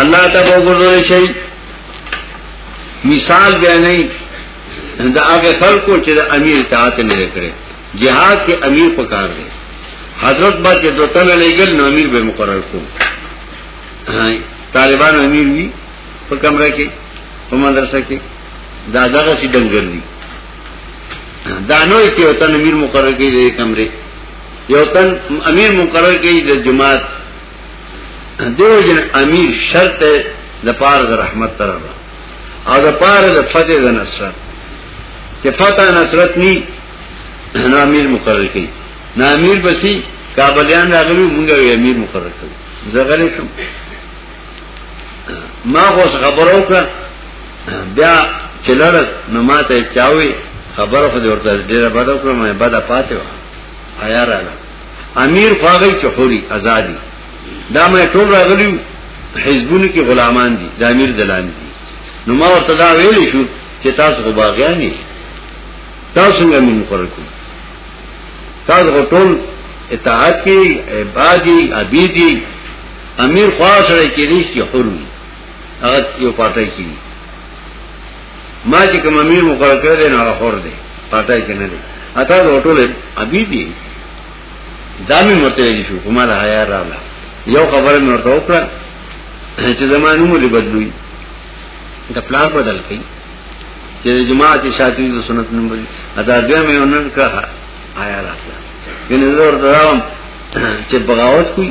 الله ته وګورئ شي مثال به نه دا هغه خلکو چې د امیر اطاعت نه کړي جهاد کې امیر پکار دی حضرت با چې دوتنه لګل نو امیر به مقرر کو طالبان امیر وی په کمره کې په مدرسه کې دا دغه سي دنګر دي دا نو کې یو تن امیر مقرر کې دې کمرې یو تن امیر مقرر کې د جماعت دیو جن امیر شرط د پار د رحمت تر او د پار د فتح د نصرت چې فتح نصرت ني نو امیر مقرر کړي نو امیر بسی کابلیان راغلي مونږه امیر مقرر کړو زغلی شم ما خو خبرو کا بیا چلړ نو ما ته چاوي خبر خو دې ورته ډیره بده کړم مې بده پاتې و آیا راغله امیر خواږی چخوري ازادي دا مې ټول راغلی حزبونو کې غلامان دي د امیر دلان دي نو ما ورته دا ویل شو چې تاسو خو باغیان دي تاسو څنګه مين مقرر کړو تاسو ټول اطاعت کې عبادي عبيدي امیر خواه سره کېدی شي حر وي هغه یو پټای کی ما چې کوم امیر مقرر کړی نه هغه حر دی پټای کې نه دی اته ټول ابي دي دامي مرتلې شو کومه حیا راغله یو خبره مې ورته وکړه چې زمانو مو بدلوي د پلان بدل کړي چې جماعت شاتی د سنت نوم دی ادا بیا مې ونن کا آیا راځه ګنې زور دراوم چې بغاوت کوي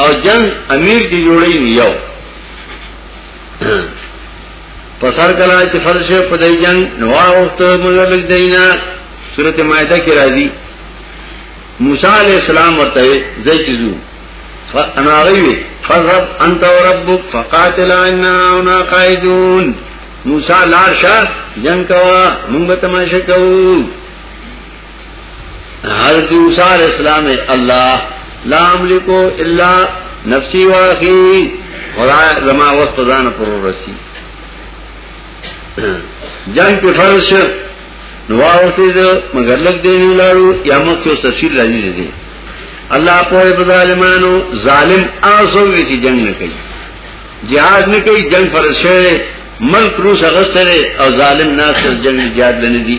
او جنگ امیر دی جوړی نیو پسر کلا چې فرض شو په دای جنگ نو وخت موږ لګ دینا سورته مائده کې راځي موسی علی السلام ورته زې کیزو انا غوی فذهب انت وربك فقاتل اننا قائدون موسی لار شاه جنگ کوا موږ تماشه کوو حضرت موسی علیہ السلام الله لا املکو الا نفسی واخی خدا زما وخت ځان پر رسی جنگ په فرض شو نو واوته دې مگر لګ دې نه لارو یا مو څو تفصیل راځي دې الله په ظالمانو ظالم آسو چې جنگ نه کوي jihad نه کوي جنگ فرض شوی ملک روس اغستره او ظالم ناصر جنگ jihad لنه دي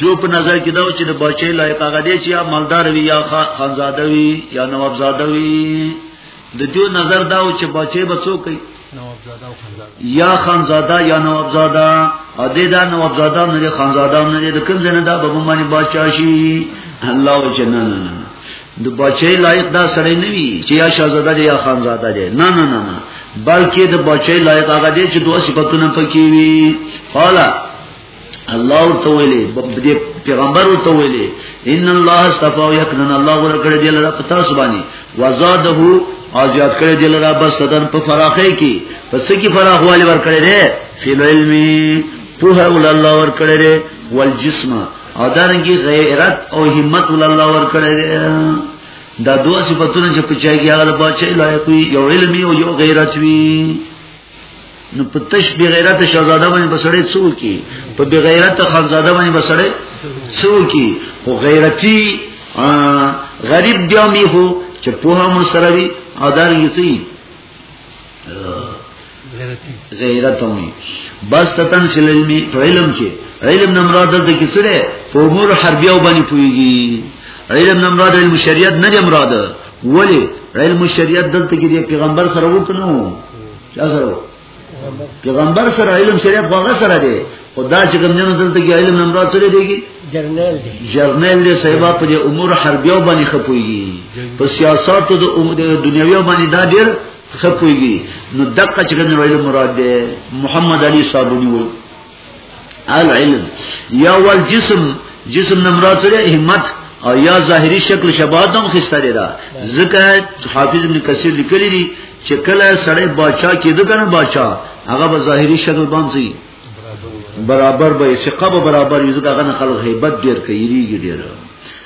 جو په نظر کې دا چې د بچي لایق هغه دی چې یا مالدار وي یا خانزاده وي یا نوابزاده وي د دې نظر دا و چې بچي بچو کوي یا خانزاده یا نوابزاده ا دې دا نوابزاده نه خانزاده نه دې کوم ځنه دا به باندې بادشاہ شي الله وجنا نه نه د بچي لایق دا سړی نه وي چې یا شاهزاده دی یا خانزاده دی نه نه نه بلکې د بچي لایق هغه دی چې دوه صفاتونه پکې وي قال الله ورته ویلي دې پیغمبر ورته ویلي ان الله استفا یقینا الله ورکړي دې لره پتا سبانی وزاده او زیات کړي دې لره بس صدر په فراخه کې پس کې فراخ والی ورکړي دې فیل علمي په ول الله ورکړي دې والجسم او دارنګي غیرت او همت ول الله ورکړي دې دا دوه صفاتونه چې په چا کې هغه بچي لایق وي یو علمي او یو غیرت وي نو په تش بغیرت شاهزاده باندې بسړې څوکي په بغیرت خانزاده باندې بسړې څوکي خو غیرتی غریب بیا می هو چې په هم سره وي او دا یسي غیرت هم بس تتن فل علم علم چې علم نه مراد د کیسره په امور حربیه باندې پويږي علم نه مراد علم شریعت نه مراد ولی علم شریعت دلته کې د پیغمبر سره وکنو چا سره پیغمبر سره علم شریعت هغه سره دی خدا چې کوم جنو دلته کې علم نمراد سره دیږي جرنل دی جرنل دی صاحب په دې امور حربیو باندې خپويږي په سیاستو د دنیوي باندې دا ډیر خپويږي نو دقه چې کوم علم مراد دی محمد علي صابونی وایي العلم یا والجسم جسم نه مراد سره همت او یا ظاهری شکل شباهت هم خستری دا ځکه حافظ ابن کثیر لیکلی دی چې کله سړی بادشاہ کېده کنه بادشاہ هغه به ظاهری شکل باندې برابر به ثقه برابر یو ځکه هغه خلک هیبت ډیر کوي ریږي ډیر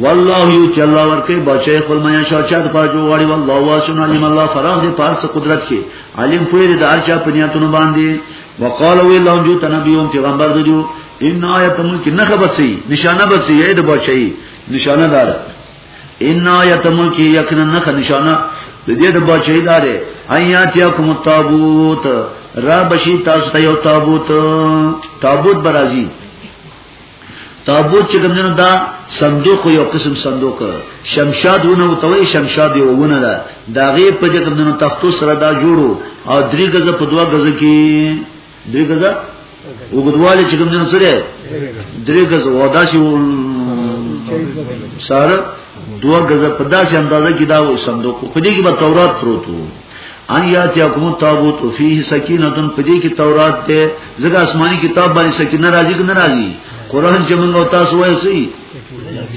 والله یو چې الله ورکه بچي خپل میا شو چا د پاره جوړي والله واسن علم الله فراغ دې پارس قدرت کې علم پوی دې دار چا پنیاتونو باندې وقالو وی لهم جو تنبیهم پیغمبر دې جو ان آیت ملک نه خبرسي نشانه بسي یې د بچي نشانه دار ان آیت ملک یقینا نه نشانه د دې د بچي دار ایات یکم التابوت را بشی تاسو ته یو تابوت تابوت برازي تابوت چې کوم نه دا صندوق یو قسم صندوق شمشاد ونه او توي شمشاد یو ونه دا دا غي په دې کوم نه تختو سره دا جوړو او درې غزه په دوه غزه کې درې غزه وګدواله چې کوم نه سره درې غزه ودا شي سره دوه غزه په داسې اندازه کې دا صندوق په دې کې به تورات پروت وو ان یات یکم تابوت فيه سکینه په دې کې تورات ته زګه آسماني کتاب باندې سکینه راځي کنه راځي قران چې موږ تاسو وایو سي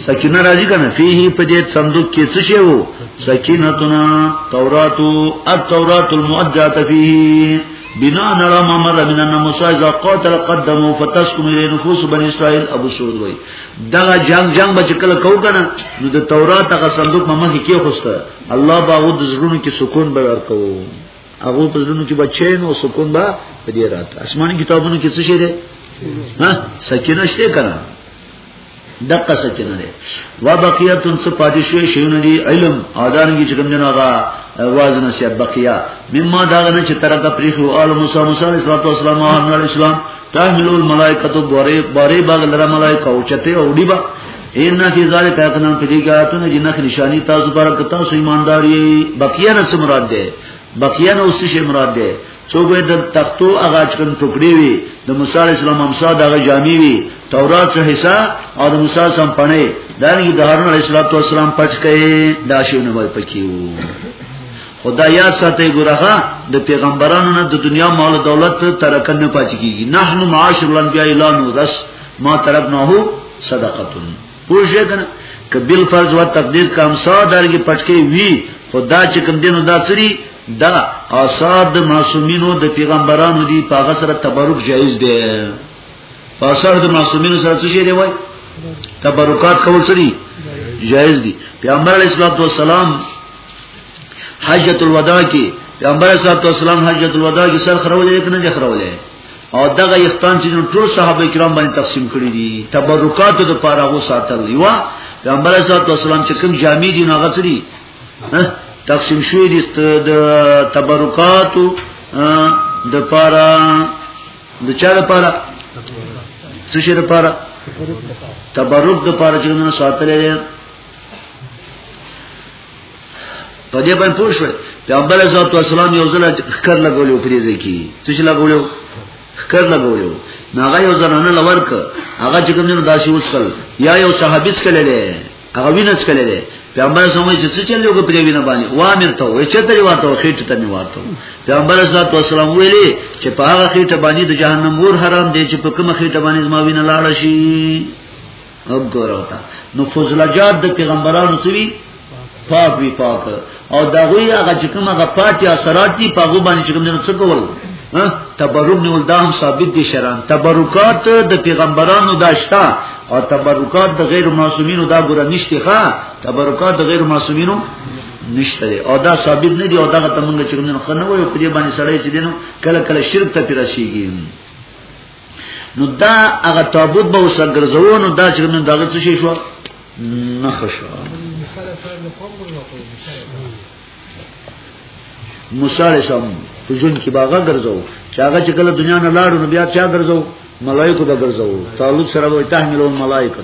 سکینه راځي کنه فيه په دې صندوق کې څه شی وو سکینه تنا تورات او التورات المؤدات فيه بنا نرا ممر من ان موسی اذا قاتل قدمه فتسكم الى نفوس بني اسرائيل ابو سعود وای دا جنگ جنگ بچ کله کو کنه نو د تورات هغه صندوق ممه کې خوسته الله باغو د زړونو کې سکون به ورکو هغه په زړونو کې بچین او سکون به په دې رات آسماني کتابونو کې څه شي ده ها سکینه شته کنه دقه سکینه ده و بقیات څه پاتې شوی شیونه دي علم اذانږي چې کوم نه هغه واز نصیحت بقیا مما دا نه چې تر دا پریخو آل موسی موسی علیه السلام او علیه السلام تحمل الملائکه تو باره باره باغ لره ملائکه او چته او ډیبا ان فی ذلک یقینا فدیاتون جنخ نشانی تاسو پر کتا سو ایماندار یی بقیه نه څه مراد ده بقیه نه اوس شی مراد ده څوک د تختو هغه چکن ټوکړي وي د موسی علی السلام امسا دغه جامي وي تورات څخه حصہ او د موسی سم پڼه دا نه د هارون علی السلام پټ کړي دا شی نه وای پکيو خدای یا ساته ګورغه د پیغمبرانو نه د دنیا مال دولت ترکن نه پاتې کیږي نحنو معاشر الانبیاء لا نورث ما ترکناه صدقتون پوښه کنه ک بل فرض و تقدیر کام سا درګه پټکی وی خدا چې کوم دینو دا سری دا آثار د معصومینو د پیغمبرانو دی په هغه سره تبرک جایز دی په آثار د معصومینو سره څه شی دی وای تبرکات کول سری جایز دی پیغمبر علیه الصلاۃ والسلام حجۃ الوداع کې پیغمبر علیه الصلاۃ والسلام حجۃ الوداع کې سر خرولې کنه ځخرولې او دغه یختان چې ټول صحابه کرام باندې تقسیم کړی دي تبرکات د پاره غو ساتل دی وا پیغمبر صلی الله علیه وسلم چې کوم جامې دي ناغه تری تقسیم شوی دي د تبرکات د پاره د چا د پاره څه شي د پاره تبرک د پاره چې موږ ساتلې په دې باندې پوه شو پیغمبر علیه الصلاه والسلام یو ځل خکر لګولیو پرې ځکی څه چې لګولیو خکر لګولیو نو هغه یو زنانه لور ک هغه چې کوم نه داسې وڅکل یا یو صحابي څکل دی هغه وینې څکل دی پیغمبر سموي چې څه چل یو په دې وینه باندې وا مرته وي چې ته ورته خېټه ته می ورته پیغمبر صلی الله علیه وسلم ویلي چې په هغه خېټه باندې د جهنم ور حرام دی چې په کومه خېټه باندې زما وینه لاړ شي وګورو تا نو فضلجات د پیغمبرانو سوي پاک وی پاک او دا غوی هغه چې کوم هغه پاتې اثرات دي په غو باندې چې کوم نه څه کول تبرک نیول دا هم ثابت دي شران تبرکات د پیغمبرانو داشتا او تبرکات د غیر معصومینو دا ګره نشته ښا تبرکات د غیر معصومینو نشته او دا ثابت نه دي او دا ته موږ چې کوم نه خنوي په دې باندې سړی چې دینو کله کله شرک ته پیراشيږي نو دا هغه تابوت به وسه ګرځو نو دا چې نن دغه څه شي شو نه خشو موسی علیہ السلام په ژوند کې باغه ګرځو چې هغه چې کله دنیا نه لاړو نو بیا چا ګرځو ملائکه به ګرځو تعلق سره وي تحملون ملائکه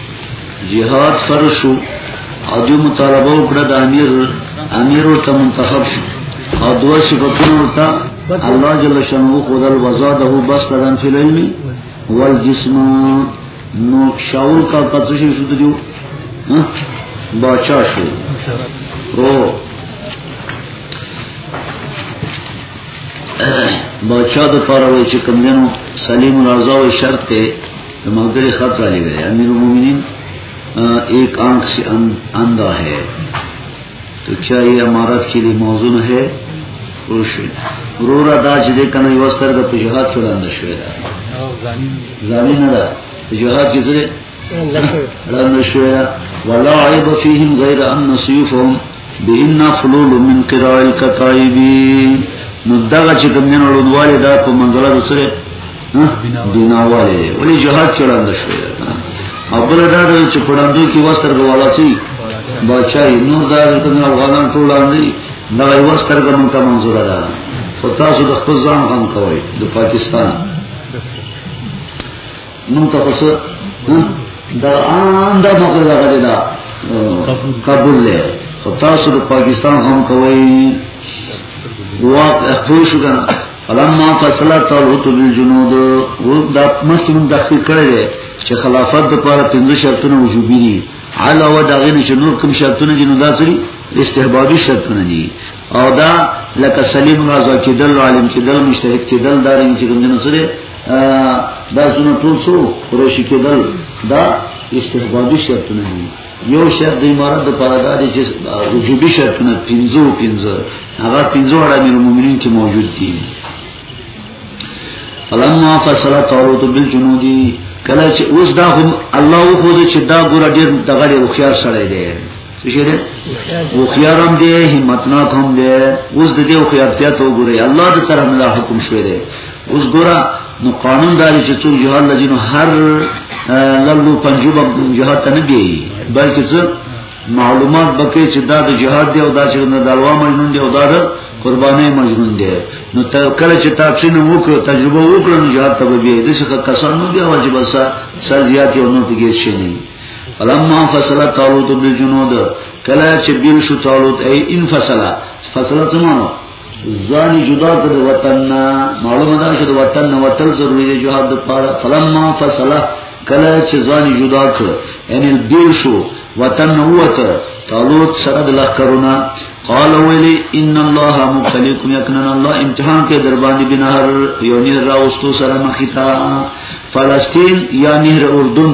جهاد فرض شو او دوی مطالبه وکړه د امیر امیر ورته منتخب شو او دوه صفاتونه ورته الله جل شانه خدل وزاده بسطا فی العلم والجسم نو شاول کا پاتې شو د دیو باچا شو او باچا د پاره وای چې کم دینو سلیم رضا او شرط ته د ملګری خط را لګی امیر المؤمنین ایک آنک سے اندھا ہے تو کیا یہ امارت کے لیے موضوع نہ ہے روشن رو را دا چې دې کنه یو ستر د پجهات کې وړاندې شوې ده ځاني نه ده پجهات کې زره وړاندې شوې ده ولا عیب فیهم غیر ان سیوفهم بإنا فلول من قراء الكتائب نو دغه چې کوم نه لوړواله دا په منځله د سره بناواله ولې جهاد کې وړاندې شوی او بل دا چې پړاندو کې وستر غواړل شي بچای نور دا د افغانان ټول باندې دا یو ستر کوم ته منظور ده خو تاسو د خپل ځان هم کوی د پاکستان مونږ ته څه دا ان دا موږ دا غلي دا قبول له خو تاسو د پاکستان هم کوي واق اخوي شو کنه فلما فصلت طالوت بالجنود و دا مسلم دقیق کړی چې خلافت د پاره پنځه شرطونه وجوبي دي علاوه دا غینه چې نور کوم شرطونه دي نو دا سری استحبابي شرطونه دي او دا لکه سلیم غزا چې دل عالم چې دل مشترک چې دل دارین چې ګندنه سره دا زونه ټول څو قریشی کې دل دا استحبابي شرطونه دي یو شرط د امارت د پردا دي چې وجوبي شرطونه پنځو پنځه هغه پنځو اړه مې مومنین کې موجود دي فلما فصل طالوت بالجنود کله چې اوس دا هم الله خو دې چې دا ګور ډېر دغه ډېر خيار سره دی څه شه ده او خيار هم دي همت نه کوم دي اوس د دې او خيار ته تو ګوري الله دې طرف نه حکم شوی دی اوس ګورا نو قانون داري چې څو جهاد لجنو هر لړلو پنجوب جهاد ته نه دی بلکې څه معلومات بکې چې دا د جهاد دی او دا چې د دلوا مجنون دی او دا د قربانې مجنون دی نو تر کله چې تاسو نه وکړو تجربه وکړو نو جهاد ته به دې څه کسانو بیا واجب سر زیات یو نو پیږي شي فلما فصل طالوت بالجنود کله چې بیل شو طالوت ای ان فصل فصل څه معنی ځان جدا کړ د وطن نه معلومه ده چې د وطن نه وتل ضروري دی جهاد لپاره فلما فصل کله چې ځان جدا کړ یعنی بیل شو وطن نه وته طالوت سره د لخرونه قال ویلی ان الله مبتلیکم یقینا الله امتحان کې در باندې بنهر یو نهر راوستو سره مخیتا فلسطین یا نهر اردن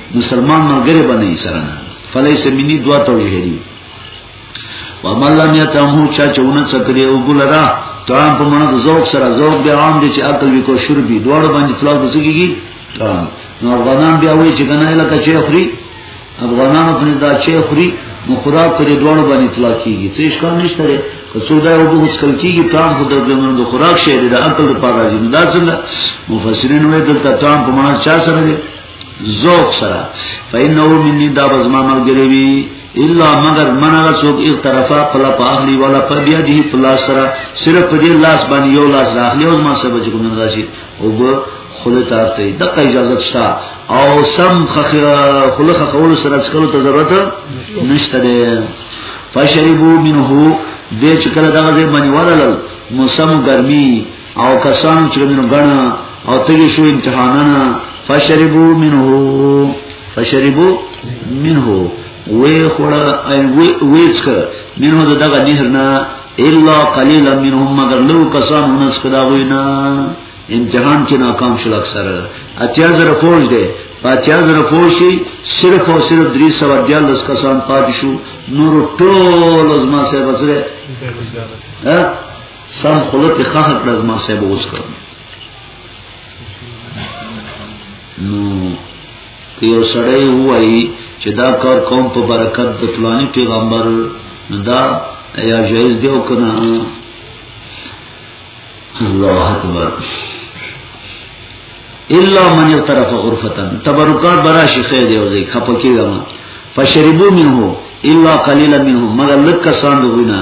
مسلمان ملګری باندې سره نه فلیس منی دوا توجیه دی و من لم یتمو چا چونه چکری او ګلرا طعام په منځ ذوق سره ذوق به عام دي چې عقل وی کو شربي دوړ باندې طلاق دسګيږي طعام نو افغانان بیا وایي چې کنه لکه چې اخري افغانان په دا چې اخري نو خوراک پرې دوړ باندې طلاق کیږي څه ښکار نشته لري که څودا یو به اوس کل کیږي طعام خو د بمن د خوراک شی دی د عقل لپاره راځي نو دا څنګه مفسرین وایي دلته طعام په منځ چا سره دی ذوق سره فإنه مني دا بزما ملګری وی الا مگر من هغه څوک اقترفا پلا پاخلی ولا پر بیا دی پلا سره صرف په دې لاس باندې یو لاس راخلی او ما سبا چې کوم راځي او به خله تارته د اجازه شته او سم خله خول سره څکلو ته ضرورت نشته ده فشربو منه دې چې کله دغه ځای باندې ورلل موسم ګرمي او کسان چې منو غنا او تګي شو امتحاننا فشربو منه فشربو منه وی خوڑا وی چکا منه دا دغا نهرنا الا قلیلا منهم مگر لو کسان هنس کداغوینا امتحان کې ناکام شل اکثر اتیا زره فوج دی اتیا زره فوج شي صرف او صرف 314 کسان پاتې شو نور ټول از ما سره بچره ها سم خلط خخر کړه زما صاحب اوس کړه نو که یو سړی وایي چې دا کار کوم په برکت د فلاني پیغمبر دا یا جایز دی او کنه الله اکبر الا من يترف غرفه تبرکات برا شیخه دی او دی خپکیږم فشربو منه الا قليلا منه مگر لکه ساندو نه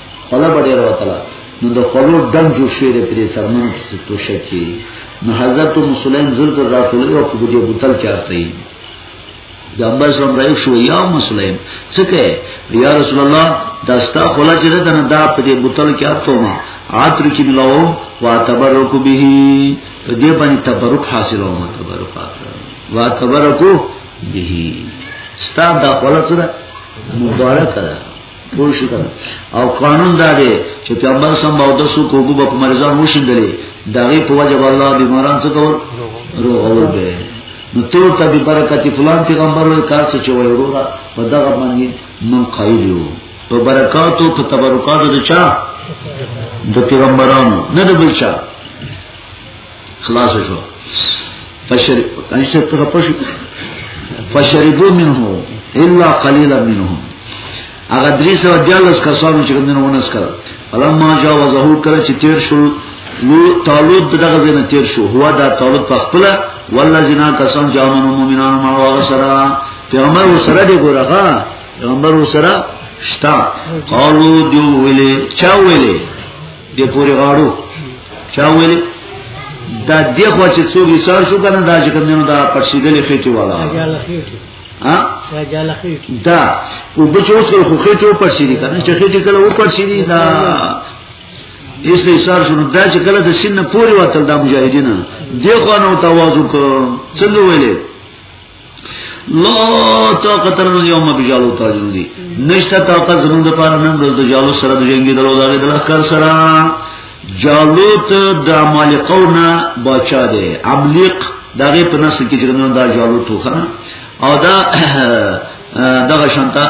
خوله به ډېره وتله نو د خولو ډم جوړ شوی دی پرې څرمن پسې توشه کې نو حضرت مسلم زر زر راټولوي او په دې بوتل کې اچوي د امبر سم رايو شو یا مسلم څه کوي یا رسول الله دا ستا خوله چې ده نه دا په دې بوتل کې اچو ما عطر کې ملاو وا تبرک به په دې باندې تبرک حاصلو ما تبرک وا تبرک به ستا دا خوله څه ده مبارک ده پوه شو کنه او قانون دا دی چې پیغمبر سم او د سو کوګو په مرزان وشندلې دا وی په وجه الله بیماران څه کول روغ اول به نو تو ته به برکت فلان پیغمبر ول کار څه چې وای وروړه په دغه باندې من قایل یو په برکاتو په تبرکاتو د چا د پیغمبرانو نه د بل چا خلاص شو فشر انشر ته پښ فشربو منه الا قليلا منهم هغه درې سو دیالس کسانو چې کومنه ونس کړ فلما جا وزهو کړ چې تیر شو لو طالوت دغه زنه تیر شو هو دا طالوت په خپل والله جنا کسان جامنو مومنان ما هغه سره پیغمبر سره دی ګورغه پیغمبر سره شتا قالو دیو ویلې چا ویلې دې پوری غاړو چا ویل دا دې خو چې څو ویسار شو کنه دا چې کوم نه دا پرسیدلې خېټي والا ها دا او بچو څو خو خېټو پرسیدي کنه چې خېټي کله و پرسیدي دا اس له ایثار شنو دا چې کله د سین پوری وتل دا مجاهدین دې خو نو تواضع کو څنګه ویلې لا طاقت لنا اليوم بجالوت وجنودي نشته طاقت زمون د پاره نن ورځ د جالوت سره د جنگي درو دغه د لخر سره جالوت د مالقونه بچا دی عملیق دغه په نس کې جنون دا جالوت وخه او دا دغه شانته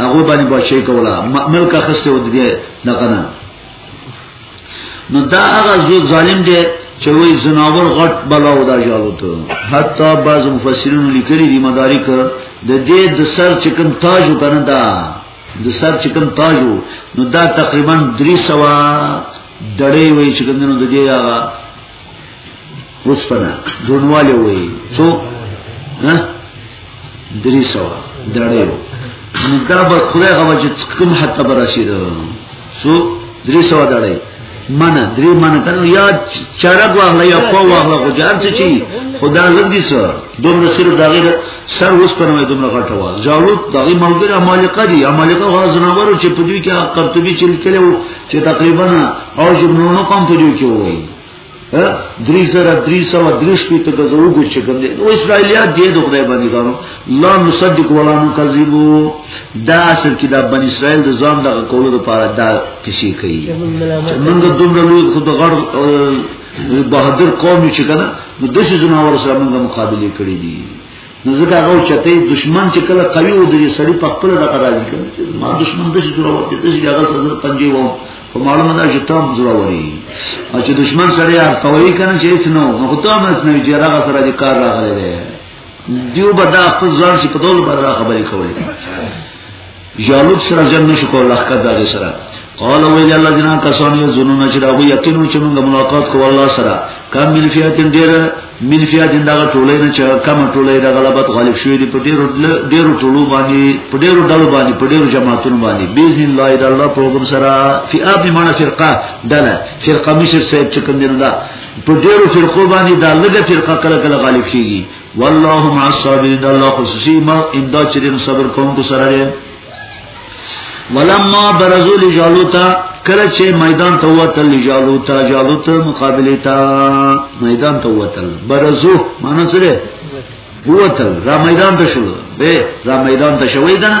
هغه باندې بچی کولا ملک اخسته ود دي نه کنه نو دا هغه ظالم دی چې وای زناور غټ بلا ودا جالو ته حتی بعض مفسرین لیکلي دي مدارک د دې د سر چې کوم تاج کنه دا د سر چې کوم تاج نو دا تقریبا 300 دړې وای چې کوم نو د دې هغه وسپنه دونواله وي څو ها درې سو دړې نو دا به خدای هغه چې کوم حتی به راشي دا څو درې سو دړې منه درې منه کنه یا چارګ واغله یا په واغله خو جار څه چی خدا لږ دي سو دومره صرف دا غیر سر اوس په نوې دومره غټه وا جاړو دا غي ملګری مالک دي مالک هغه زناورو چې په دوی کې قرطبي چې لیکلو چې تقریبا او جبنونو کم په دې کې وایي درې زره درې سو درې شپې ته غزو ګو چې کوم دي او اسرایلیات دې د خدای باندې ګانو لا مصدق ولا مکذبو دا اصل کې دا بن اسرائیل د ځان د کولو لپاره دا کشي کوي موږ دومره لوی خود غړ بهادر قوم چې کنه نو د شي زموږ سره موږ مقابله کړې دي نو ځکه هغه چته دشمن چې کله قوي و دې سړی په خپل دغه راځي کنه چې ما دشمن د شي ضرورت دې چې هغه سره پنځه و په معلومه ده چې تام ضروري او چې دشمن سره یې قوي کنه چې هیڅ نو نو ته هم نه چې هغه سره دې کار راغلی دی دیو بدا خپل ځان چې په ټول باندې خبرې کولې جالوت سره جنگ نشو کول لخکر داغی سره قال ویل الله جنا کسان یو زنون چې راغو یقینو چې موږ ملاقات کو الله سره کم من فیاتین ډیر من فیاتین دا ټولې نه چې کم ټولې دا غلبت غالب شوې دي په ډیرو ډیرو ټولو باندې په ډیرو ډلو باندې په ډیرو جماعتونو باندې باذن الله اذا الله په حکم سره فی اب معنا فرقه دله فرقه مشر صاحب چې کوم دی نه په ډیرو فرقو باندې دا لږه فرقه کله کله غالب شيږي والله مع الصابرین دا الله خصوصی ما امداد چې دین صبر کوونکو سره دی ولما برزو لجالوتا کله چې میدان ته وتل لجالوتا جالوت مقابله تا میدان ته وتل برزو معنی څه دی وتل را میدان ته شو به را میدان ته شوې ده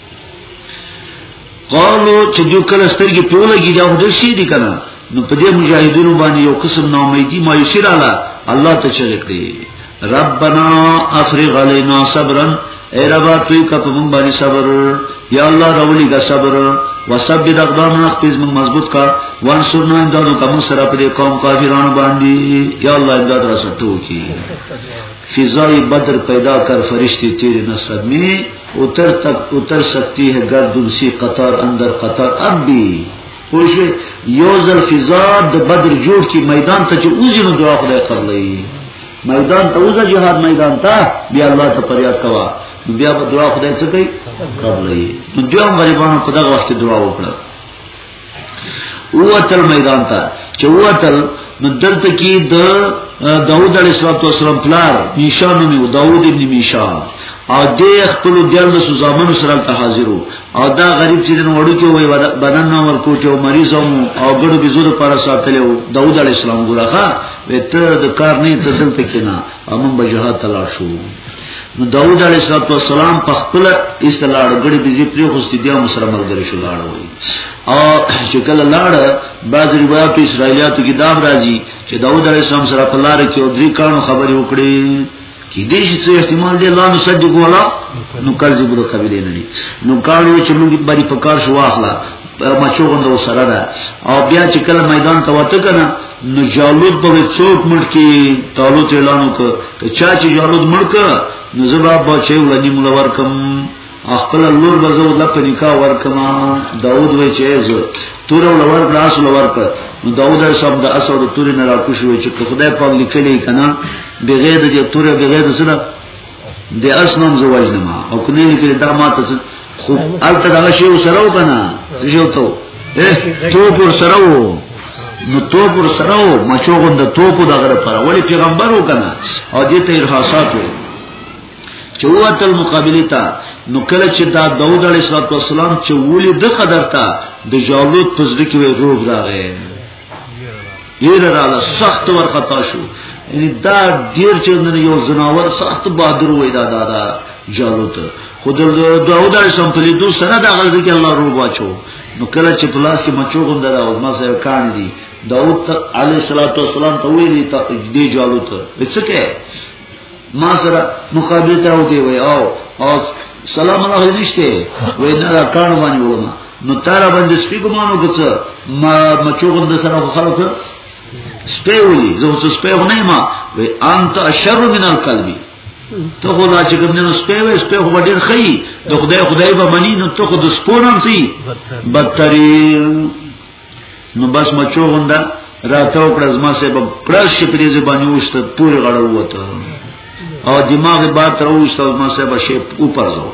قالو چې دوی کله سترګې په لګي دا هډر شي دي کنه نو په دې مجاهدینو باندې یو قسم ناامیدي مایوسی رااله الله ته چغې کړې ربنا افرغ علينا صبرا اے ربا توی کا پمون باندې صبر یا الله راولی کا صبر وسبب اقدامنا خپل من مضبوط کا وانصرنا امدادو کوم سره په قوم کافرانو باندې یا الله امداد را ستو کی فضای بدر پیدا کر فرشتي تیر نصر می اتر تک اتر سکتی ہے گردن سی قطار اندر قطار اب بھی پوشوی یو ځل فزاد د بدر جوړ کی میدان ته چې اوځي نو دعا خدای قبلې میدان ته اوځه جهاد میدان ته بیا الله ته فریاد کوا بیا به دعا خدای څه کوي قبلې نو دوی هم غریبانو په دغه وخت دعا وکړه ووتل میدان ته چې ووتل نو دلته کې د داوود علیه السلام پلار میشا نومي داوود ابن میشا او د خپل دل سو زامن سره ته حاضرو او دا غریب چې نن وړو کې وای بدن نه ور کوټه او مریض او ګړو به زور پر ساتلو داوود علیه السلام ګورخه وته د کار نه تدل تکینا امم بجهات تلاشو نو داوود علیه السلام په خپل استلاړ غړي بيزي پری خوستي بیا مسره ملګری شو لاړ وای او چې کله لاړ بعض روایت اسرایلیاتو کې دام راځي چې داوود علیه السلام سره په لار کې او درې کانو خبرې وکړي کې دې چې څه احتمال دی الله نو صدق ولا نو کله دې بده خبرې نه دي نو کارو چې موږ باندې پکار شو واخلا مچو غوندو سره ده او بیا چې کله میدان ته وته کنه نو جالوت په څوک مړ کې طالوت اعلان وکړ چې چا چې جالوت مړ ک نو زبا بچي ولنی مول ورکم خپل لور بزو د په نکاح ورکما داوود وی چې زه تور ولور ګلاس ولور ک نو داوود صاحب د اسو د تور نه راکوشوي چې خدای په لیکلې کنا بغیر د تور بغیر سره د اسنم زوج نه ما او کنه لیکل دا ما ته خو الته دا شی سره و کنه یو ته تو پر سره و نو تو پر سره و مچو غند تو کو دغه پر ولی پیغمبر و کنه او دې ته ارهاصات و چوات المقابله تا نو کله چې دا داوود علیه السلام چې ولې د قدر تا د جالوت پزړه کې روح راغی یره رااله سخت ورخطا شو یعنی دا ډیر چې نن یو زناور سخت بہادر وای دا دا, دا جالوت خود داوود علیه السلام په لیدو سره دا غلط کې الله رو واچو نو کله چې پلاس کې مچو غوند دا او ما سره کان دي داوود علیه السلام ته ویلي ته دې جالوت څه کې ما سره مقابله ته ودی وای او او سلام الله نشته وای نه دا کار باندې ولما نو تر باندې سپی ګمانو کڅ ما مچو غند سره خلک سپی وی زه اوس سپی نه ما وای انت شر من القلب ته خو لا چې کوم نو سپی وې سپی خو ډیر خی د خدای خدای به منی نو ته خو د سپورم سي بدترین نو بس مچو غونډه راته وکړه زما سه په پرش کې پریز باندې وشته پوری غړو وته او دماغ با تر وشته زما سه په شی اوپر زو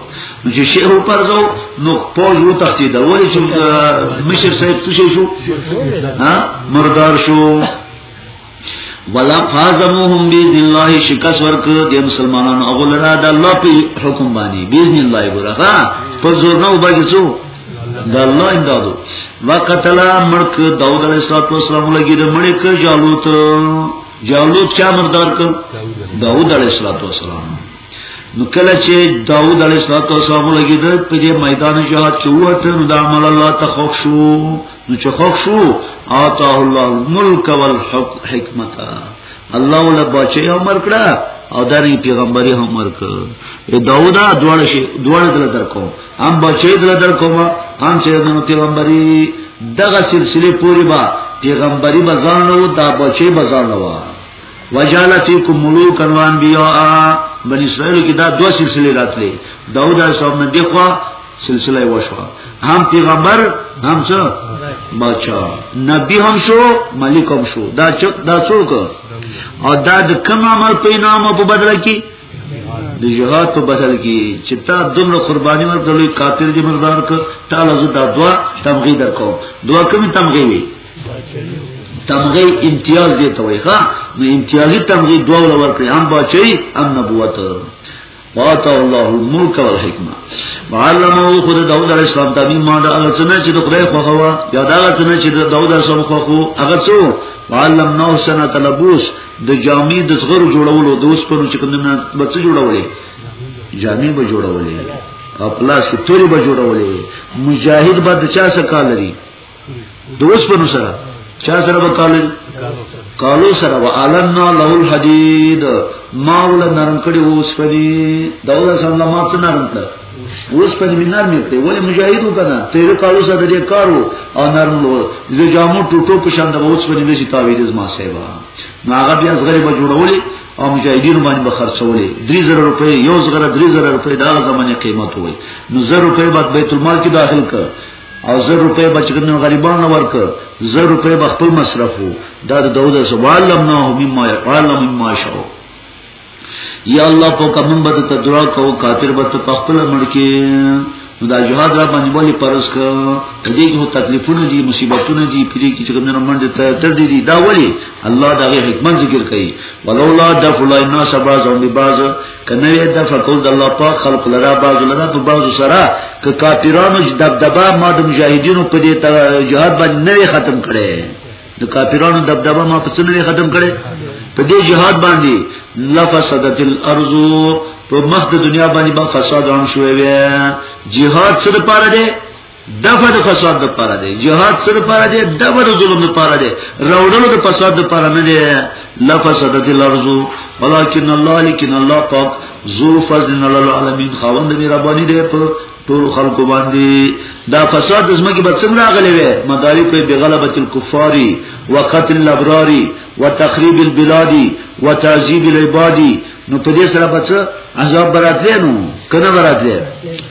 نو چې شی اوپر زو نو پوز وو تختی دا ولی چې مشر صاحب څه شو ها مردار شو ولا فازمهم باذن الله شکس ورک دی مسلمانانو هغه لرا د الله په حکم باندې باذن الله ګورغه په زور نه وبګی څو د الله امدادو وقتل ملک داوود علیه السلام لګی د ملک جالوت جالوت چا مردار ک داوود علیه السلام نو کله چې داوود علیه السلام لګی د په دې میدان جهاد کې وته نو د عمل الله تخوف شو نو چې خوښ شو آتا الله الملک والحکمت الله ولا بچي عمر کړه او داري پیغمبري هم ورک داوود دواړه شي دواړه دل درکو هم بچي دل درکو هم چې د پیغمبري دغه سلسله پوری با پیغمبري بزان نو دا بچي بزان نو وجعل فيكم ملوكا وانبياء بني اسرائيل کې دا دوه سلسله راتلې داوود عليه السلام نه دی خو سلسله وشوه هم پیغمبر هم څه بچا نبی هم شو ملک هم شو دا چ دا څوک او دا د کوم عمل په نام په بدل کې د جهاد په بدل کې چې تا دومره قرباني ورکړلې قاتل دې مردار ک تعالی زو دا دوا تمغي درکو دوا کوم تمغي وي تمغي امتیاز دې ته وای ښا نو امتیازي تمغي دوا ولور کړی هم بچي هم نبوت واتا الله الملک والحکمه وعلمه خود داود علیہ السلام ته ما دا هغه څنګه چې د خدای خو هوا یا دا هغه څنګه چې د داود علیہ السلام خو خو هغه څو وعلمناه سنه تلبوس د جامې د صغر جوړولو د اوس په چې کوم نه بچ جوړولې جامې به جوړولې خپل ستوري به جوړولې مجاهد به د چا څخه کار لري د وسپنو سره چا سره به کالو کالو سره وعلنا له الحديد ما ول نرم کړي وسپني داوله سره ما څه نرم کړ وسپني من نرم کړي ولې مجاهدو کنه تیر کالو سره دې کارو او نرم لو زه جامو ټوټو په شان د وسپني نشي تاویل ما سیبا ناغه بیا زغری به جوړولې او مجاهدینو باندې به خرڅولې 3000 روپۍ یو زغره 3000 روپۍ دا زمانه قیمت وای نو 1000 روپۍ بعد بیت المال کې داخل کړ او زر روپے بچګنو غریبانو ورک زر روپے بخپل مصرفو دا د داود سوال لمنه مما یقال مما شو یا الله په کوم بد ته دعا کو کافر بد په خپل مړ کې نو دا جهاد را باندې ولی پرس ک دې کې تکلیفونه دي مصیبتونه دي پرې کې چې کومه منډه ته تر دې دي دا ولی الله دا غي حکمت ذکر کوي ولولا دفل الناس بعضهم ببعض کنه یې د فقول د الله پاک خلق لرا باز لرا په باز سره ک کافرانو چې دبدبه ما د مجاهدینو په دې ته جهاد باندې نه ختم کړي د کافرانو دبدبه ما په څه نه ختم کړي په دې جهاد باندې لفسدت الارض په مخ د دنیا باندې با فساد هم شوې وي جهاد څه لپاره دی دغه د فساد لپاره دی جهاد سره لپاره دی دغه د ظلم لپاره دی راوړلو د فساد لپاره نه دی لا فساد د لارزو ولکن الله لیکن الله پاک ذو فضل علی العالمین خوند مهربانی دی په ټول خلکو باندې دا فساد د زمکه به څنګه راغلی وي مداري په بغلبه الكفاري وقتل الابراري وتخريب البلاد وتعذيب العباد نو په دې سره بچ عذاب براتلی نو کنه براتلی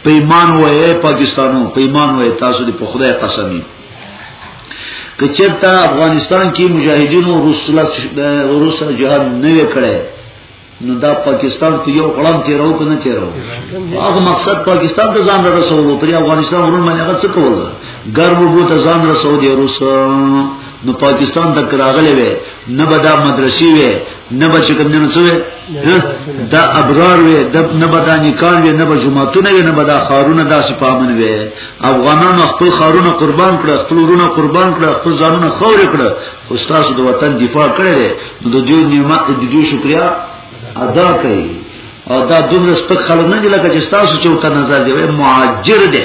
په ایمان وای پاکستانو په ایمان وای تاسو دې په خدای قسمی که چېرته افغانستان کې مجاهدینو رسول رسول جهاد نه وکړي نو دا پاکستان ته یو غړم تیرو کنه تیرو هغه مقصد پاکستان ته ځان رسولو پر افغانستان ورن باندې هغه څه کول ګرم وو ته ځان رسول دی روس نو پاکستان ته کراغلې وې نه بدا مدرسې وې نه به چې کوم نه سوې دا ابرار وي د نه به دا نکال وي نه به جمعتونه وي نه به دا خارونه داسې پامن وي افغانان خپل خارونه قربان کړ خپل ورونه قربان کړ خپل ځانونه خور کړ خو تاسو د وطن دفاع کړې د دې نعمت د دې شکریا ادا کړئ او دا دومره سپک خلک نه دي لکه چې تاسو چې وته نظر دی مهاجر دی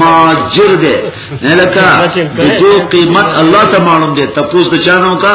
ماجر دی نه لکه د قیمت الله ته معلوم دی تاسو د چانو کا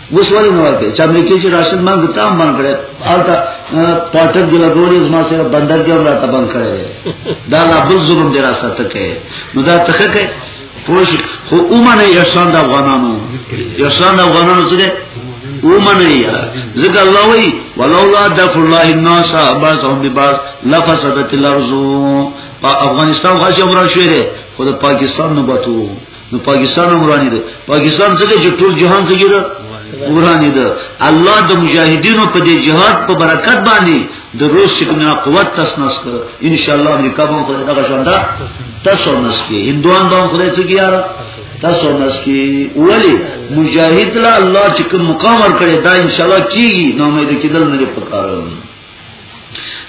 اوس ولې نه ورته چې امریکای چې راشد مان ګټه هم باندې کړې البته پټر دی لګوري زما سره بندر دی هم راته باندې کړې دا لا بل ظلم دی را سره ته نو دا ته کې پوش خو اومنه احسان د افغانانو احسان د افغانانو څخه اومنه یا ذکر الله وی ولولا دفع الله الناس بعضهم ببعض لفسدت الارض په افغانستان غاښه عمره شوې خو د پاکستان نه بتو نو پاکستان هم ورانی ده پاکستان څنګه چې ټول جهان څنګه ده ورانی ده الله د مجاهدینو په دې جهاد په برکت باندې د روس څخه قوت تسنس کړ ان شاء الله امریکا به خدای دغه شاندا تسنس کی هندوان به خدای څه کیاره تاسو نس کی ولی مجاهد لا الله چې کوم مقام ور کړی دا ان شاء الله کیږي نو مې دې کېدل نه پکاره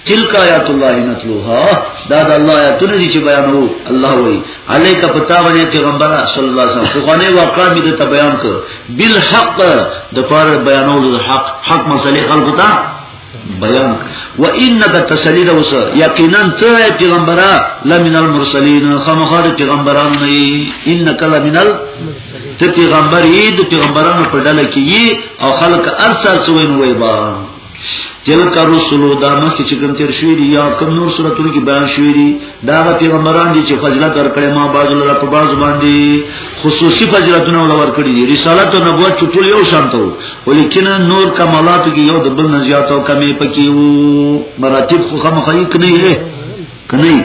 تلک آیات الله نتلوها دا د الله آیاتونه دي چې بیانو الله وی علیک پتا باندې پیغمبر صلی الله علیه وسلم خوانه واقع می ته بیان کړ بالحق د پار بیانو د حق حق مسلې خلق ته بیان و انک تسلی دا وس یقینا ته پیغمبره لمن المرسلین خامخار پیغمبران نه انک لمن المرسلین ته پیغمبر یې د پیغمبرانو په ډله کې او خلک ارسل سوین وای با تلک رسولو دا مخی چی کم تیر شوی دی یا کم نور صورتونو کی بیان شوی دی دا غا پیغمبران دی چی فضلت ورکڑی ما باز لرا پا باز باندی خصوصی فضلتونه ولا ورکڑی دی رسالت و نبوت چو طول یو شانتو ولیکن نور کمالاتو کی یو دبل نزیاتو کمی پکیو مراتب خو خمخی کنی ہے کنی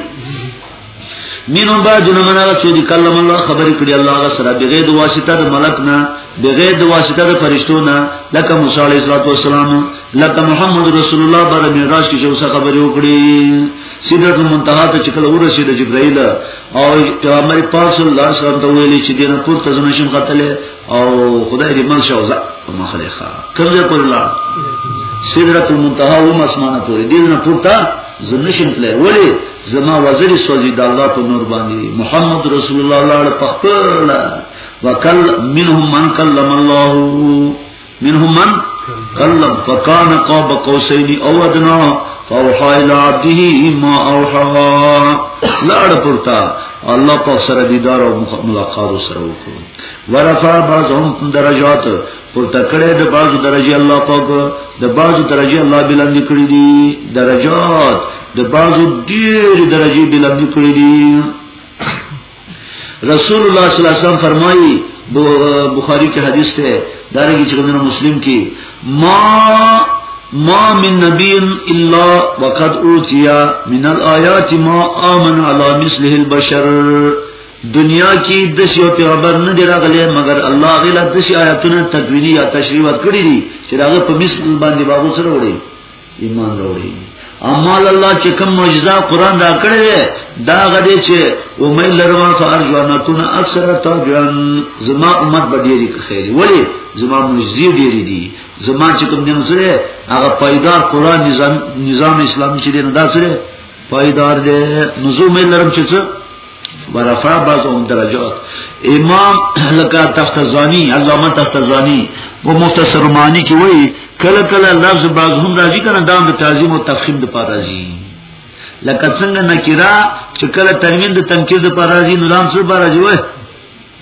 مینو با جنو منا چې دی کلم الله خبرې کړی الله غ سره بغیر د واسطه د ملک نه بغیر د واسطه د فرشتو نه لکه موسی علیه السلام لکه محمد رسول الله بر معراج کې جو څه خبرې وکړي سیدرت المنتهى ته چې کله ورسېد جبرائیل او پیغمبر پاک صلی الله علیه وسلم ته ویلي چې دینه پورته زنه شم قتل او خدای دې من شوزا په مخله ښا کله پر الله سدرت المنتهى و مسمانه پوری دې نه پورته زنشم تلای ولی زما وزیر سوزی د الله په نور باندې محمد رسول الله لاړ په خپل وکل منهم من کلم الله منهم من کلم فکان قاب قوسین او ادنا فاوحا الى عبده ما اوحا لار پرتا الله په سره دیدار او ملاقات سره وکړو ورفع بعضهم درجات پرتا کړه د بعضو درجه الله پاک د بعضو درجه الله بلند کړی دي درجات د بعضو ډیر درجه بلند کړی دي رسول الله صلی الله علیه وسلم فرمایي بخاری کې حدیث ته دارنګه چې کومه مسلم کې ما ما من نبی الا وقد اوتی من الایات ما امن علی مثله البشر دنیا کې د یو پیغمبر نه دی راغلی مګر الله غلا د آیاتونو تدوینی یا تشریح ورکړي دي چې هغه په مثل باندې باغ سره وړي ایمان وروړي اعمال الله چې کوم معجزه قران دا کړې دا غدې چې او مې لروا فارجو ان کن اکثر تاجن زما امت به ډېری خیر ولی زما معجزې ډېری دي زما چې کوم دین سره هغه پایدار قران نظام نظام اسلام چې دین دا سره پایدار دي نزو مې لرم چې څه ورفع بعضهم درجات امام لکه تفتزانی علامه تفتزانی په مختصر معنی کې وایي کله کله لفظ بعضهم راځي کنه دا د تعظیم او تفخیم د پاره راځي لکه څنګه نکرا چې کله تنوین د تنکیر د پاره راځي نو لام څه پاره راځي وایي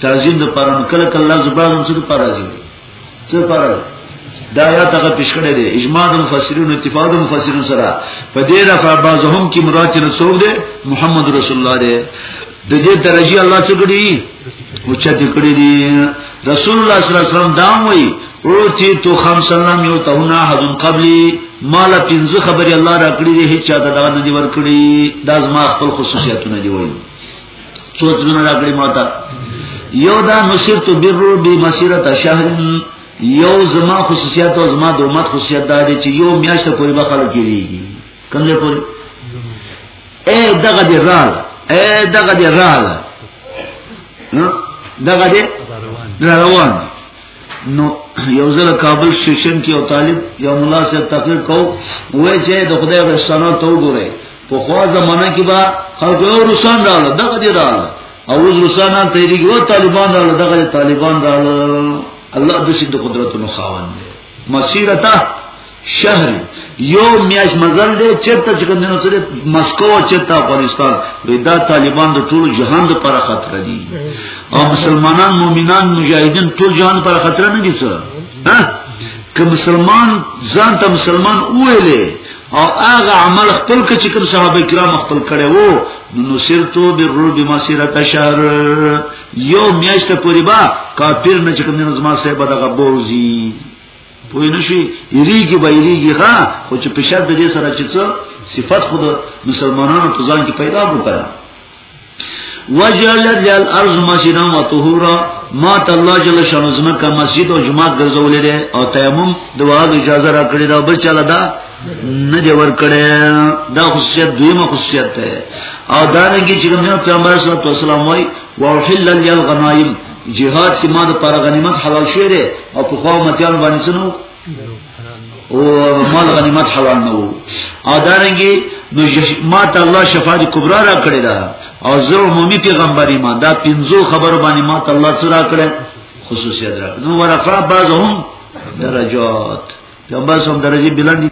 تعظیم د پاره نو کله کله لفظ بعض هم څه د پاره راځي څه پاره دا یا تاګه پیش کړی دی اجماع د مفسرین اتفاق د مفسرین سره په دې رفع بعضهم کی مراد نه څوک دی محمد رسول الله دی د دې درجه الله څخه کړی او چا دې کړی دی رسول الله صلی الله علیه وسلم دا وایي اوتی تو خمس لم یو تهنا حد قبلی مال پنځه خبري الله را کړی دی هیڅ چا ته دا نه دی ور کړی دا زما خپل خصوصیتونه دی وایي څو ترونه راکړي ماته یو دا نصرت برو بی مسیرت شهر یو زما خصوصیت او زما د امت خصوصیت دا دی چې یو میاشت پورې به خلک کیږي کوم ځای پورې اے دغه دی رال اے دغه دی رال دغه دی روان نو یو ځل کابل سټیشن کې یو طالب یو مولا سره تقریر کو وای چې د خدای رسانه ته وګوره په خوا زمانہ کې با خلکو یو روسان راغله دغه دی راغله او اوس روسانان تحریک و طالبان راغله دغه طالبان راغله الله د شي د قدرتونو خاوند دی مسیرته شهر یو میاش مزل دی چرته چې کوم دینو سره مسکو او چرته افغانستان ودا طالبان د ټول جهان د پر خطر دي او مسلمانان مؤمنان مجاهدین ټول جهان پر خطر نه دي څه ها که مسلمان ځان ته مسلمان ویلې او هغه عمل خپل کې چې کوم صحابه کرام خپل کړي وو نو سرتو برو بما سیرت شهر یو میاشت پوری با کافر نه چې کوم نه زما صاحب دغه بوزي پوه نه شي یریږي به یریږي ښا خو چې په شرط دې سره چې څه صفات خود مسلمانانو په ځان کې پیدا وکړه وجعل جل ارض مسجدا و طهورا ما ته الله جل شانو زمکه مسجد او جماعت ګرځولې ده او تیمم دعا د اجازه را کړی دا بل چاله دا نه دی ور کړی دا خصوصیت دویمه خصوصیت ده او دا رنګي چې کوم پیغمبر صلی الله علیه وسلم وای واحلا لي الغنائم جهاد چې ما د پر غنیمت حلال شوی دی او په خوا متیان باندې څنو او مال غنیمت حلال نه وو او دارنګي نو ما ته الله شفاعت کبرا را کړی دا او زه عمومي پیغمبري ما دا پنځو خبر باندې ما ته الله سره کړی خصوصیت را نو ورفع بعضهم درجات پیغمبر سم درجه بلند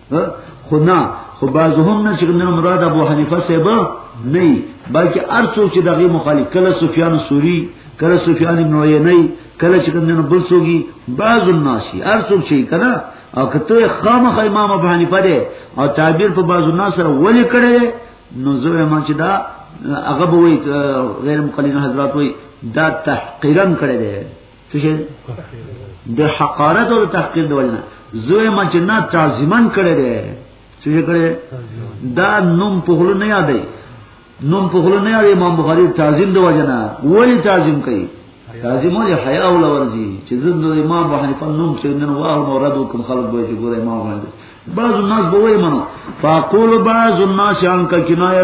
خو نه خو باز هم نه چې نه مراد ابو حنیفه صاحب نه بلکې ارڅو چې دغه مخالف کله سفیان سوری کله سفیان ابن عینی کله چې کنه بل څوګي بعض الناس ارڅو چې کنه او کته خامخ امام ابو حنیفه دی او تعبیر په بعض الناس سره ولې کړي نو زه ما چې دا هغه به غیر مقلدین حضرات وي دا تحقیرن کړي دی څه د حقارت او تحقیر د وجنه زوی ما چې نه تعظیمن کړی دی څه کړی دا نوم په غلو نه یادې نوم په غلو نه یادې امام بخاری تعظیم د وجنه ولی تعظیم کوي تعظیم ولې حیا او لورځي چې زه د امام ابو حنیفه نوم چې نن واه نو رد کوم خلک به چې ګوره امام باندې بعض الناس به وایي منو فاقول بعض الناس عنك کنایه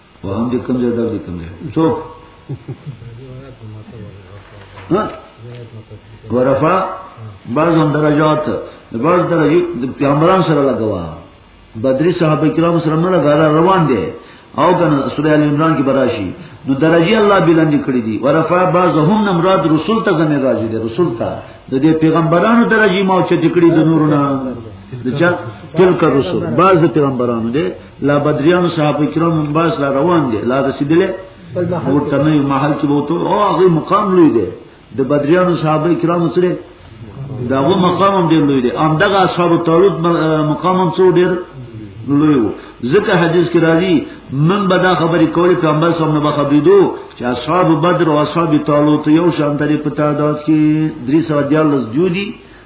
وهم دې کوم ځای دا دې کوم ځای څو ها ورفا بعض هم درجات بعض درجه د پیغمبران سره لګوا بدری صحابه کرام سره مله غاره روان دي او کنه سوره ال عمران کې براشي نو درجه الله بلند کړی دي ورفا بعضهم نمراد رسول ته زمي راځي دي رسول ته د دې پیغمبرانو درجه مو چې کړی د نورونه د چا تلک رسول بعض پیغمبرانو دي لا بدریان صحابه کرام باس لا روان دي لا رسیدلې ورته نه محل کې وته او هغه مقام لوی دی د بدریان صحابه کرام سره دا و مقام هم ډیر لوی دی ام دغه اصحاب تعلق مقام هم څو ډیر لوی وو ځکه حدیث کې راځي من به دا خبرې کولې پیغمبر صلی الله علیه وسلم دو چې اصحاب بدر او اصحاب تعلق یو شان درې په تعداد کې 314 جوړي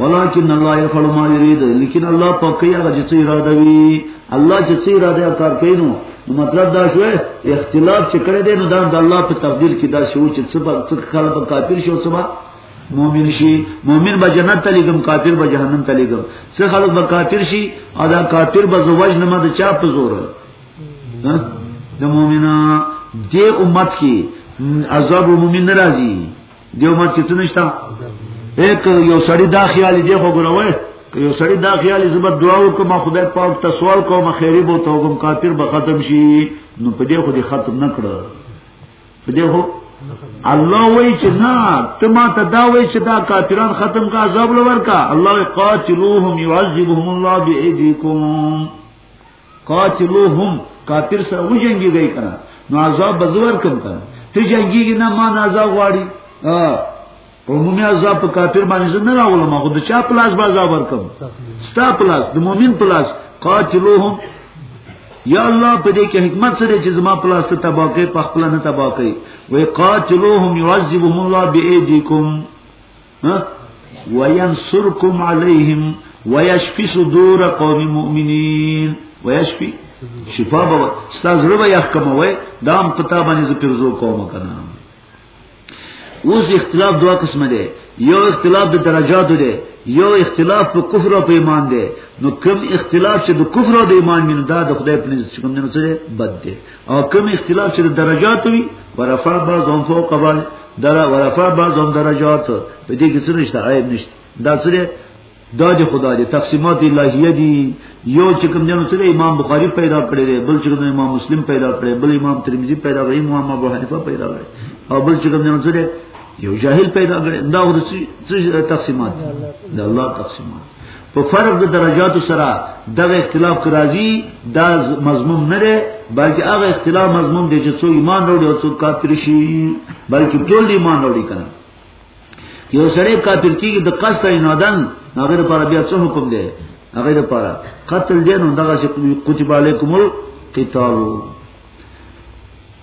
ولكن الله يفعل ما يريد لیکن الله پکې هغه چې اراده وي الله چې اراده کار کوي نو مطلب دا شو اختلاف چې کړی دی نو دا د الله په تقدیر کې دا شو چې څه څه خلک کافر شو څه مؤمن شي مؤمن به جنت ته لګم کافر به جهنم ته لګم څه خلک به کافر شي او دا کافر به زوج نه مده چا په زور د مؤمنه دې امت کې عذاب مؤمن ناراضي دیو مات کې څه نشته یک یو سړی دا خیال دی خو ګروي یو سړی دا خیال زبر دعا وکم خدای پاک ته سوال کوم خیری بو ته کوم کافر به ختم شي نو په دې خو دې ختم نکړه په دې خو الله وای چې نه ته ما ته دا وای چې دا کافران ختم کا عذاب لور کا الله قاتلوهم يعذبهم الله بأيديكم قاتلوهم کافر سره وجنګي گئی کنه نو عذاب بزور کم کنه ته جنګي نه ما نه عذاب واړي عمومي عذاب په کافر باندې نه راولم خو د چا پلاس به عذاب ورکم ستا پلاس د مؤمن پلاس قاتلوهم یا الله په دې کې حکمت سره چې زما پلاس ته تباہ کوي په خپل نه تباہ کوي وې قاتلوهم يعذبهم الله بأيديكم ها وینصرکم علیهم ویشفی صدور قوم مؤمنین ویشفی شفا به استاد ربه یخ کومه دام پتا باندې زه پرزو کوم کنه اوس اختلاف دوه قسمه دی یو اختلاف د درجاتو دی یو اختلاف په کفر او په ایمان دی نو کم اختلاف چې د کفر او د ایمان مندا د خدای په نزد کوم نه څه بد دی او کوم اختلاف چې درجات وي ورفع بعضهم فوق بعض درا ورفع بعضهم درجات په دې کې څه نشته عیب نشته دا سره دا د خدای د تقسیمات الهیه دي یو چې کوم جنو سره امام بخاری پیدا کړی دی بل چې کوم امام مسلم پیدا کړی بل امام ترمذی پیدا کړی امام ابو حنیفه پیدا کړی او بل چې کوم جنو سره یو جاهل پیدا کړی دا ورته تقسیمات دي د الله تقسیمات په فرق د درجاتو سره دغه اختلاف کې راځي دا مضمون نه دی بلکې هغه اختلاف مضمون دی چې څو ایمان وروړي او څو کافر شي بلکې ټول ایمان وروړي کنه یو سړی کافر کیږي د قصد عنادن هغه لپاره بیا څه حکم دی هغه لپاره قتل دی نو دغه چې کتب علیکم القتال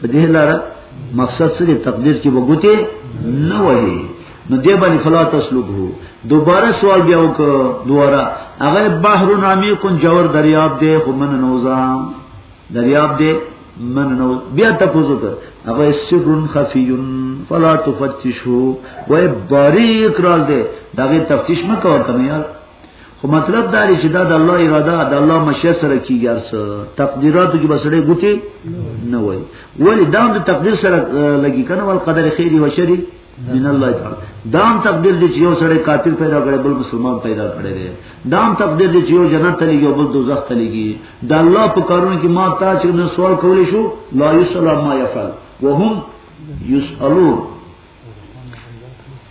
په دې لاره مقصد سره تقدیر کې وګوتې نه وایي نو دې باندې فلا تسلوبو دوباره سوال بیا وک دوباره هغه بحر نامي کون جوور دریاب دې خو من نوزام دریاب دې من نو بیا تاسو ته هغه سر خفي فلا تفتشو وای باریک راز دې دغه تفتیش مکو کنه یار خو مطلب دا دی چې دا د الله اراده د الله مشیه سره کیږي ارس تقدیراتو کې بسړې ګوتې نه وای ولی دا د تقدیر سره لګی کنه ول قدر خیری و شری من الله تعالی دام تقدیر دی چې یو سړی قاتل پیدا کړي بل مسلمان پیدا کړي دی دام تقدیر دی چې یو جنت ته لګي او بل دوزخ ته لګي د الله په کارونو کې ما تا چې نو سوال کولی شو لا یسلم ما یفعل وهم یسالون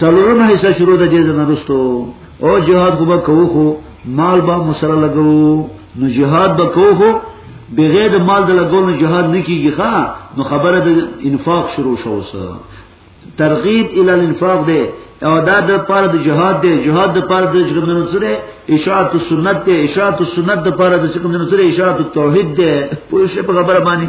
څلورمه حصہ شروع د دې ځنه رستو او جهاد خو به کوو خو مال به مسره لګو نو جهاد به کوو خو بغیر د مال د لګو نو جهاد نه کیږي ښا نو خبره د انفاق شروع شو سه ترغیب ال الانفاق دی او دا د پاره د جهاد دی جهاد د پاره د څنګه سره اشاعت السنت دی اشاعت السنت د پاره د څنګه سره اشاعت التوحید دی پوه شئ په خبره باندې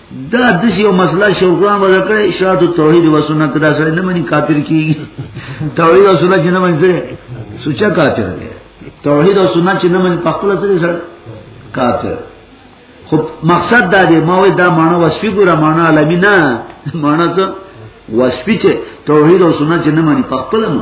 دا د یو مسله شوګان ودا کړی شاته توحید و سنت دا سره نه مني کافر کیږي توحید او سنت نه مني سره سوچا کافر دی توحید او سنت چې نه مني په خپل سره سره کافر خو مقصد دا دی ما وې دا معنی وصفي ګره معنی علمي نه معنی څه وصفي چې توحید او سنت نه مني په خپل نه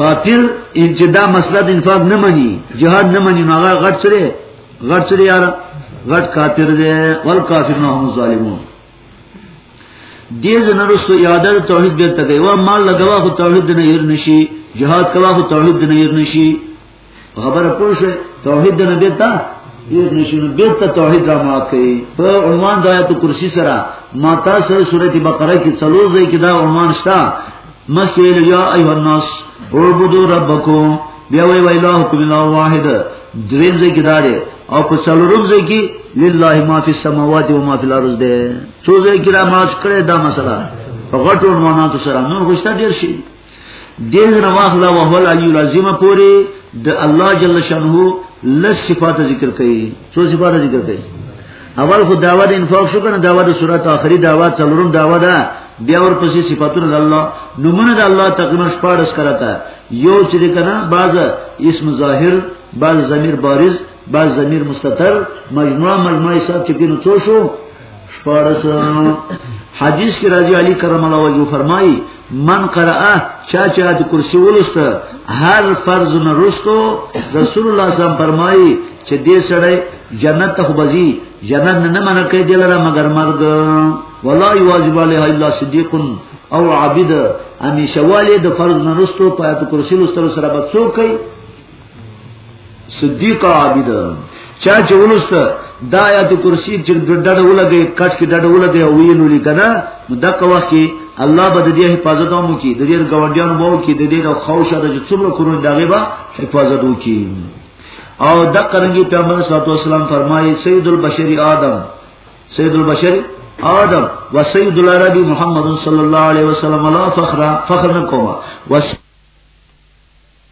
کافر ان چې دا مسله د انفاق نه مني جهاد نه مني نو هغه غټ سره غټ سره یار غټ کافر دی ول کافر نه هم ظالمون دې زنرستو اعاده توحید بیرته کوي وا مال لګوا خو توحید نه ير نشي جهاد کوا خو توحید نه ير نشي خبره پوه شئ توحید د نبی ته یو نشینو بیت ته توحید را مات کړي په عنوان د آیت کرسی سره ما تاسو سورته بقره کې څلو ځای کې دا عنوان شته مسئل یا ایه الناس اعبدوا ربکم بیا وی وی الله کوم الله واحد دریم ځای کې دا دی او په څلورم ځای کې لله ما فی السماوات و ما فی الارض ده څو ځای کې را مات کړي دا مسله په غټو عنواناتو سره نور غوښته ډیر شي دین رواخلا وهو العلی العظیم پوری د الله جل شانه لس صفات ذکر کړي څو صفات ذکر کړي اول خو داوا د انفاق شو کنه داوا د سورته اخري داوا څلورم داوا ده بیا ورپسې صفاتونه د الله نمونه د الله تقریبا شپارس کراته یو چې کنه بعض اسم ظاهر بعض ضمیر بارز بعض ضمیر مستتر مجموعه مجموعه حساب چې کینو څو شو شپارس حدیث کی راضی علی کرم الله وجه فرمای من قرأ چا چا د کرسی ولست هر فرض نه رستو رسول الله صلی الله فرمای چې دې سره جنت ته بزی جنت نه منه کې دلاره مگر مرګ ولا یواجب علیه الا صدیق او عبد همیشه والد فرض نه رستو پات کرسی لستر سره بچو کوي صدیق عابد چا چې ولست دا آیات کرسی چې ډډه ولګي کټ کې ډډه ولګي او ویلو لیکنه نو دغه وخت کې الله به د دې حفاظت هم وکړي د دې ګوندیانو به وکړي د دې د خوښه د څومره کورونه دغه به حفاظت وکړي او د قرنګي پیغمبر صلی الله علیه وسلم فرمایي سید البشر آدم سید البشر آدم و سید العرب محمد صلی الله علیه وسلم لا فخر فخر نکوما